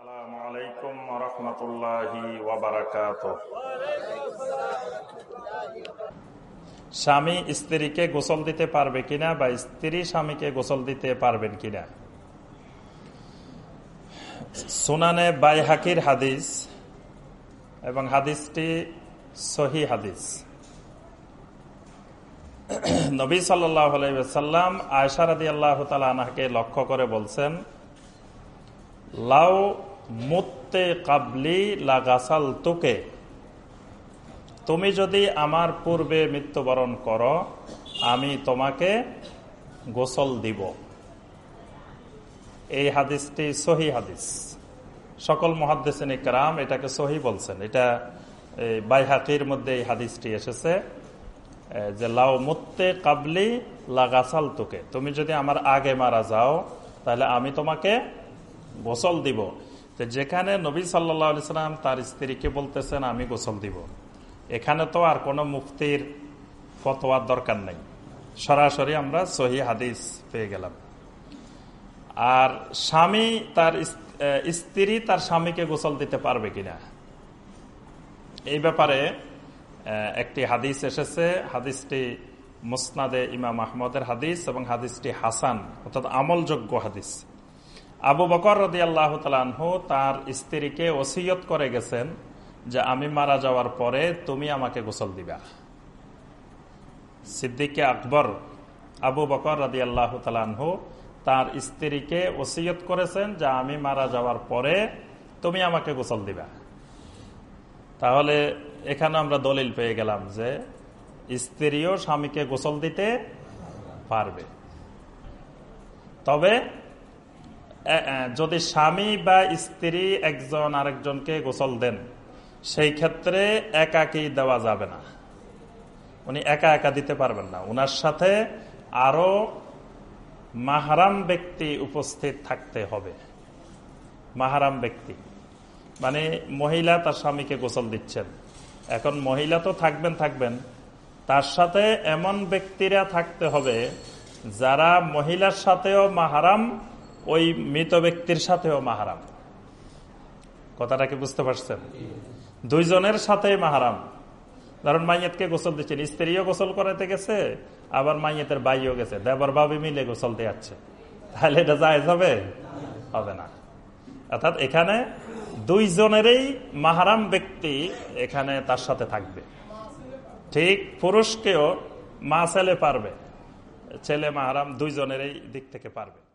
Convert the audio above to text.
আসসালামু আলাইকুম রহমতুল্লাহি ওয়াবারাকাত স্বামী স্ত্রীকে গোসল দিতে পারবে কিনা বা স্ত্রী স্বামীকে গোসল দিতে পারবেন কিনা? সুনানে বাইহাকির হাদিস এবং হাদিসটি সহি হাদিস। নবী সাল্লাম আয়সারাদি আল্লাহ তালা তালাকে লক্ষ্য করে বলছেন, লাউ মুত্তে কাবলি লাগাসাল তোকে। তুমি যদি আমার পূর্বে মৃত্যুবরণ করো, আমি তোমাকে গোসল দিব। এই হাদিসটি সহি হাদিস। সকল মহাদ্দেশিন কারাম এটাকে সহি বলছেন। এটা বাইহাকির মধ্যে এই হাদিসটি এসেছে যে লাও মুত্তে কাবলি লাগাসাল তোকে। তুমি যদি আমার আগে মারা যাও, তাহলে আমি তোমাকে গোসল দিব। যেখানে নবী সাল্লা সাল্লাম তার স্ত্রীকে বলতেছেন, আমি গোসল দিব। এখানে তো আর কোনো মুক্তির ফতোয়ার দরকার নেই। সরাসরি আমরা সহি হাদিস পেয়ে গেলাম। আর স্বামী তার স্ত্রী তার স্বামীকে গোসল দিতে পারবে কিনা? এই ব্যাপারে একটি হাদিস এসেছে। হাদিসটি মুসনাদে ইমাম আহমদের হাদিস এবং হাদিসটি হাসান, অর্থাৎ আমলযোগ্য হাদিস। আবু বকর রদি আল্লাহ তালহু তার স্ত্রীকে ওসিয়ত করে গেছেন যে আমি মারা যাওয়ার পরে তুমি আমাকে গোসল দিবা। সিদ্দিকে আকবর, আবু বকর রদি আল্লাহ তালহু তার স্ত্রীকে ওসিয়ত করেছেন যে আমি মারা যাওয়ার পরে তুমি আমাকে গোসল দিবা। তাহলে এখানে আমরা দলিল পেয়ে গেলাম যে স্ত্রীও স্বামীকে গোসল দিতে পারবে। তবে যদি স্বামী বা স্ত্রী একজন আরেকজনকে গোসল দেন, সেই ক্ষেত্রে একাকেই দেওয়া যাবে না। উনি একা একা দিতে পারবেন না। উনার সাথে আরও মাহারাম ব্যক্তি উপস্থিত থাকতে হবে। মাহারাম ব্যক্তি। মানে মহিলা তার স্বামীকে গোসল দিচ্ছেন। এখন মহিলা তো থাকবেন থাকবেন। তার সাথে এমন ব্যক্তিরা থাকতে হবে যারা মহিলার সাথেও মাহারাম ওই মৃত ব্যক্তির সাথেও মাহারাম। কথাটা কি বুঝতে পারছেন? দুইজনের সাথে মাহারাম। ধরুন মাইয়েতকে গোসল দিচ্ছেন, স্ত্রীও গোসল করাতে গেছে, আবার মাইয়েতের বাইও গেছে। দেবর বাবি মিলে গোসল দিয়ে যাচ্ছে তাহলে এটা যায় হবে? হবে না। অর্থাৎ এখানে দুইজনেরই মাহারাম ব্যক্তি এখানে তার সাথে থাকবে। ঠিক পুরুষকেও মা ছেলে পারবে। ছেলে মাহারাম দুইজনেরই দিক থেকে পারবে।